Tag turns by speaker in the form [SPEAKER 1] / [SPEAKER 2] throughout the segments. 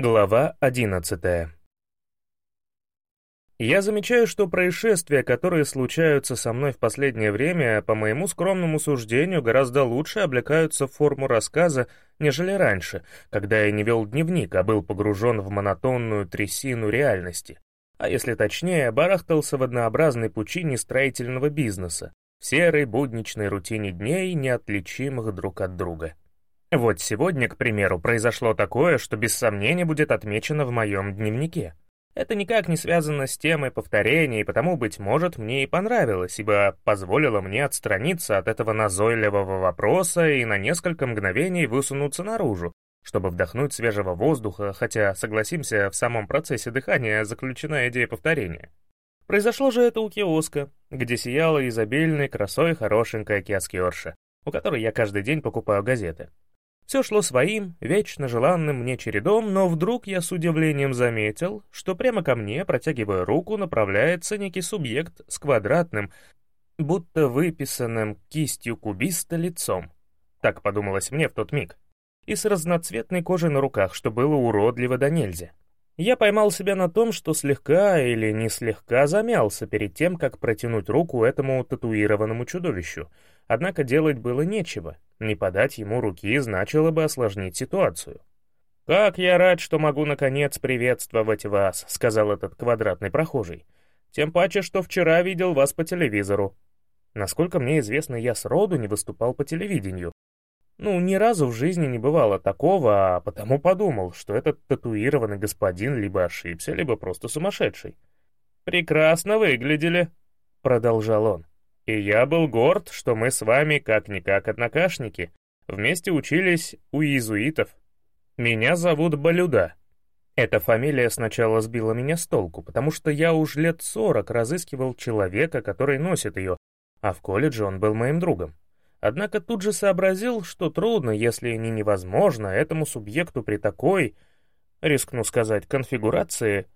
[SPEAKER 1] Глава одиннадцатая Я замечаю, что происшествия, которые случаются со мной в последнее время, по моему скромному суждению, гораздо лучше облекаются в форму рассказа, нежели раньше, когда я не вел дневник, а был погружен в монотонную трясину реальности. А если точнее, барахтался в однообразной пучине строительного бизнеса, в серой будничной рутине дней, неотличимых друг от друга. Вот сегодня, к примеру, произошло такое, что без сомнения будет отмечено в моем дневнике. Это никак не связано с темой повторения, и потому, быть может, мне и понравилось, ибо позволило мне отстраниться от этого назойливого вопроса и на несколько мгновений высунуться наружу, чтобы вдохнуть свежего воздуха, хотя, согласимся, в самом процессе дыхания заключена идея повторения. Произошло же это у киоска, где сияла изобильной красой хорошенькая киоскерша, у которой я каждый день покупаю газеты. Все шло своим, вечно желанным мне чередом, но вдруг я с удивлением заметил, что прямо ко мне, протягивая руку, направляется некий субъект с квадратным, будто выписанным кистью кубиста лицом. Так подумалось мне в тот миг. И с разноцветной кожей на руках, что было уродливо до нельзя. Я поймал себя на том, что слегка или не слегка замялся перед тем, как протянуть руку этому татуированному чудовищу — Однако делать было нечего, не подать ему руки значило бы осложнить ситуацию. «Как я рад, что могу наконец приветствовать вас», — сказал этот квадратный прохожий. «Тем паче, что вчера видел вас по телевизору». Насколько мне известно, я сроду не выступал по телевидению. Ну, ни разу в жизни не бывало такого, а потому подумал, что этот татуированный господин либо ошибся, либо просто сумасшедший. «Прекрасно выглядели», — продолжал он. И я был горд, что мы с вами как-никак однокашники, вместе учились у иезуитов. Меня зовут Балюда. Эта фамилия сначала сбила меня с толку, потому что я уж лет сорок разыскивал человека, который носит ее, а в колледже он был моим другом. Однако тут же сообразил, что трудно, если не невозможно, этому субъекту при такой, рискну сказать, конфигурации,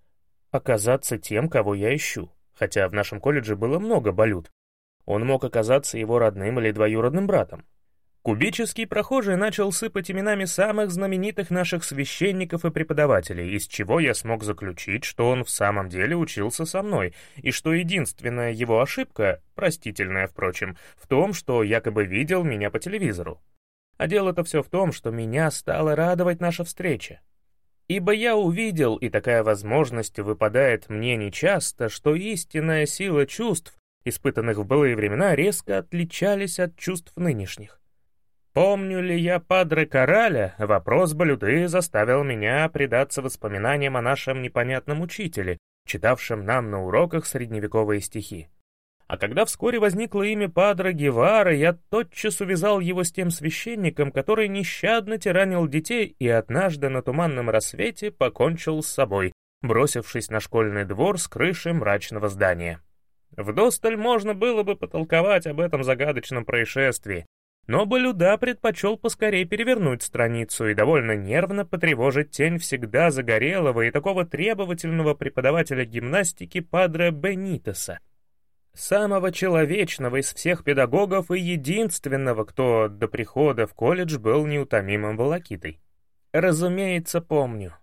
[SPEAKER 1] оказаться тем, кого я ищу. Хотя в нашем колледже было много балют, он мог оказаться его родным или двоюродным братом. Кубический прохожий начал сыпать именами самых знаменитых наших священников и преподавателей, из чего я смог заключить, что он в самом деле учился со мной, и что единственная его ошибка, простительная, впрочем, в том, что якобы видел меня по телевизору. А дело-то все в том, что меня стала радовать наша встреча. Ибо я увидел, и такая возможность выпадает мне нечасто, что истинная сила чувств испытанных в былые времена, резко отличались от чувств нынешних. Помню ли я Падре Кораля, вопрос Балюды заставил меня предаться воспоминаниям о нашем непонятном учителе, читавшем нам на уроках средневековые стихи. А когда вскоре возникло имя Падре Гевара, я тотчас увязал его с тем священником, который нещадно тиранил детей и однажды на туманном рассвете покончил с собой, бросившись на школьный двор с крыши мрачного здания. Вдосталь можно было бы потолковать об этом загадочном происшествии, но Балюда предпочел поскорее перевернуть страницу и довольно нервно потревожить тень всегда загорелого и такого требовательного преподавателя гимнастики Падре Бенитеса. Самого человечного из всех педагогов и единственного, кто до прихода в колледж был неутомимым волокитой. Разумеется, помню.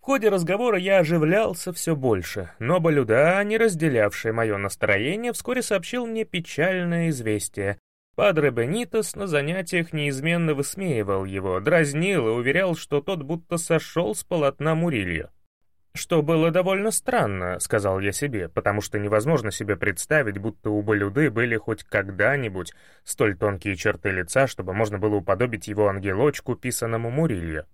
[SPEAKER 1] В ходе разговора я оживлялся все больше, но Балюда, не разделявший мое настроение, вскоре сообщил мне печальное известие. Падре Бенитос на занятиях неизменно высмеивал его, дразнил и уверял, что тот будто сошел с полотна Мурильо. Что было довольно странно, сказал я себе, потому что невозможно себе представить, будто у Балюды были хоть когда-нибудь столь тонкие черты лица, чтобы можно было уподобить его ангелочку, писанному Мурильо.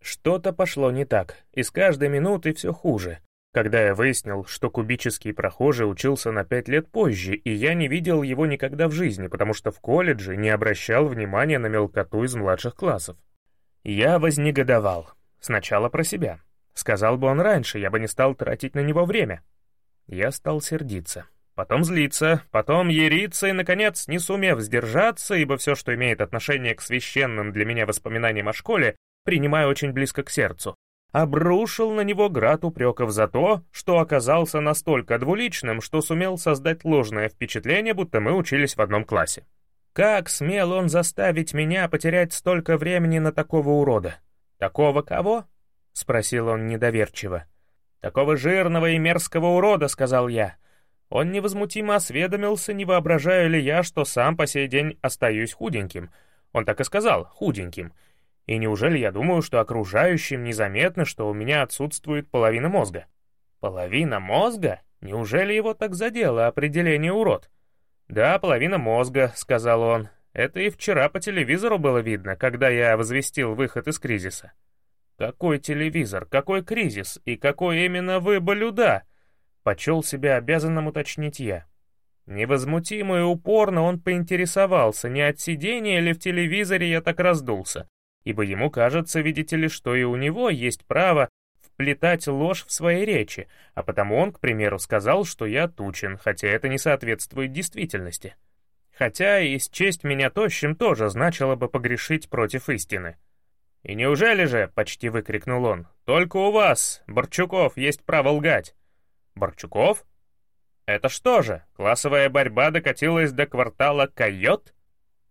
[SPEAKER 1] Что-то пошло не так, и с каждой минутой все хуже. Когда я выяснил, что кубический прохожий учился на пять лет позже, и я не видел его никогда в жизни, потому что в колледже не обращал внимания на мелкоту из младших классов. Я вознегодовал. Сначала про себя. Сказал бы он раньше, я бы не стал тратить на него время. Я стал сердиться. Потом злиться, потом ериться и, наконец, не сумев сдержаться, ибо все, что имеет отношение к священным для меня воспоминаниям о школе, принимая очень близко к сердцу, обрушил на него град упреков за то, что оказался настолько двуличным, что сумел создать ложное впечатление, будто мы учились в одном классе. Как смел он заставить меня потерять столько времени на такого урода? Такого кого? Спросил он недоверчиво. Такого жирного и мерзкого урода, сказал я. Он невозмутимо осведомился, не воображаю ли я, что сам по сей день остаюсь худеньким. Он так и сказал, худеньким. И неужели я думаю, что окружающим незаметно, что у меня отсутствует половина мозга? Половина мозга? Неужели его так задело определение урод? «Да, половина мозга», — сказал он. «Это и вчера по телевизору было видно, когда я возвестил выход из кризиса». «Какой телевизор? Какой кризис? И какой именно вы болюда?» Почел себя обязанным уточнить я. Невозмутимо и упорно он поинтересовался, не от сидения ли в телевизоре я так раздулся, ибо ему кажется, видите ли, что и у него есть право вплетать ложь в свои речи, а потому он, к примеру, сказал, что я тучен, хотя это не соответствует действительности. Хотя и счесть меня тощим тоже значило бы погрешить против истины. «И неужели же, — почти выкрикнул он, — только у вас, Борчуков, есть право лгать?» «Борчуков? Это что же, классовая борьба докатилась до квартала Койот?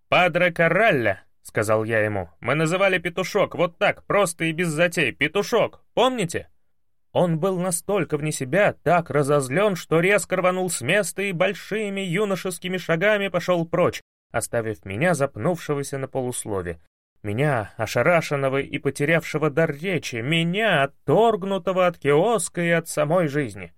[SPEAKER 1] Падре Каралля!» — сказал я ему. «Мы называли петушок, вот так, просто и без затей, петушок, помните?» Он был настолько вне себя, так разозлен, что резко рванул с места и большими юношескими шагами пошел прочь, оставив меня запнувшегося на полуслове. Меня, ошарашенного и потерявшего дар речи, меня, отторгнутого от киоска и от самой жизни.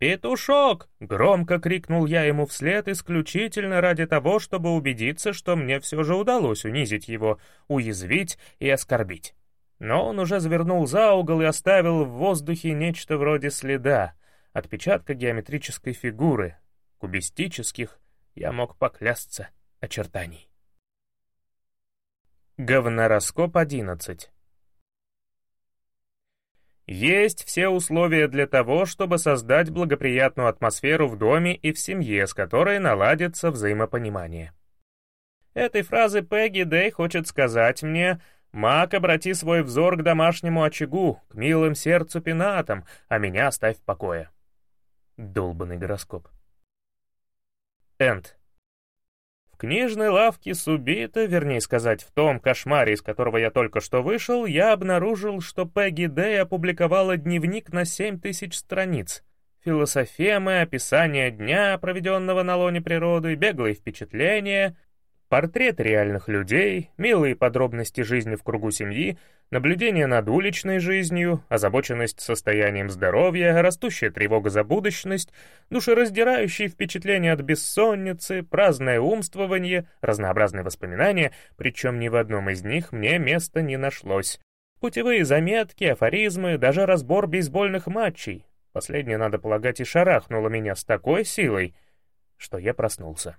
[SPEAKER 1] «Петушок!» — громко крикнул я ему вслед исключительно ради того, чтобы убедиться, что мне все же удалось унизить его, уязвить и оскорбить. Но он уже завернул за угол и оставил в воздухе нечто вроде следа, отпечатка геометрической фигуры, кубистических, я мог поклясться, очертаний. Говнороскоп 11 есть все условия для того, чтобы создать благоприятную атмосферу в доме и в семье, с которой наладится взаимопонимание. Этой фразы Пегги Дэй хочет сказать мне «Мак, обрати свой взор к домашнему очагу, к милым сердцу пенатам, а меня оставь в покое». Долбанный гороскоп. Энд книжной лавке Субита, вернее сказать, в том кошмаре, из которого я только что вышел, я обнаружил, что Пегги Дэй опубликовала дневник на 7 тысяч страниц. Философемы, описание дня, проведенного на лоне природы, беглые впечатления, Портреты реальных людей, милые подробности жизни в кругу семьи, наблюдение над уличной жизнью, озабоченность состоянием здоровья, растущая тревога за будущность, душераздирающие впечатления от бессонницы, праздное умствование, разнообразные воспоминания, причем ни в одном из них мне места не нашлось. Путевые заметки, афоризмы, даже разбор бейсбольных матчей. Последнее, надо полагать, и шарахнуло меня с такой силой, что я проснулся.